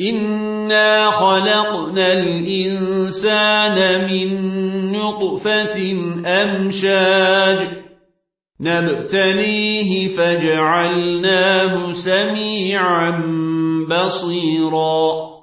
إنا خلقنا الإنسان من نطفة أمشاج نبتليه فجعلناه سميعا بصيرا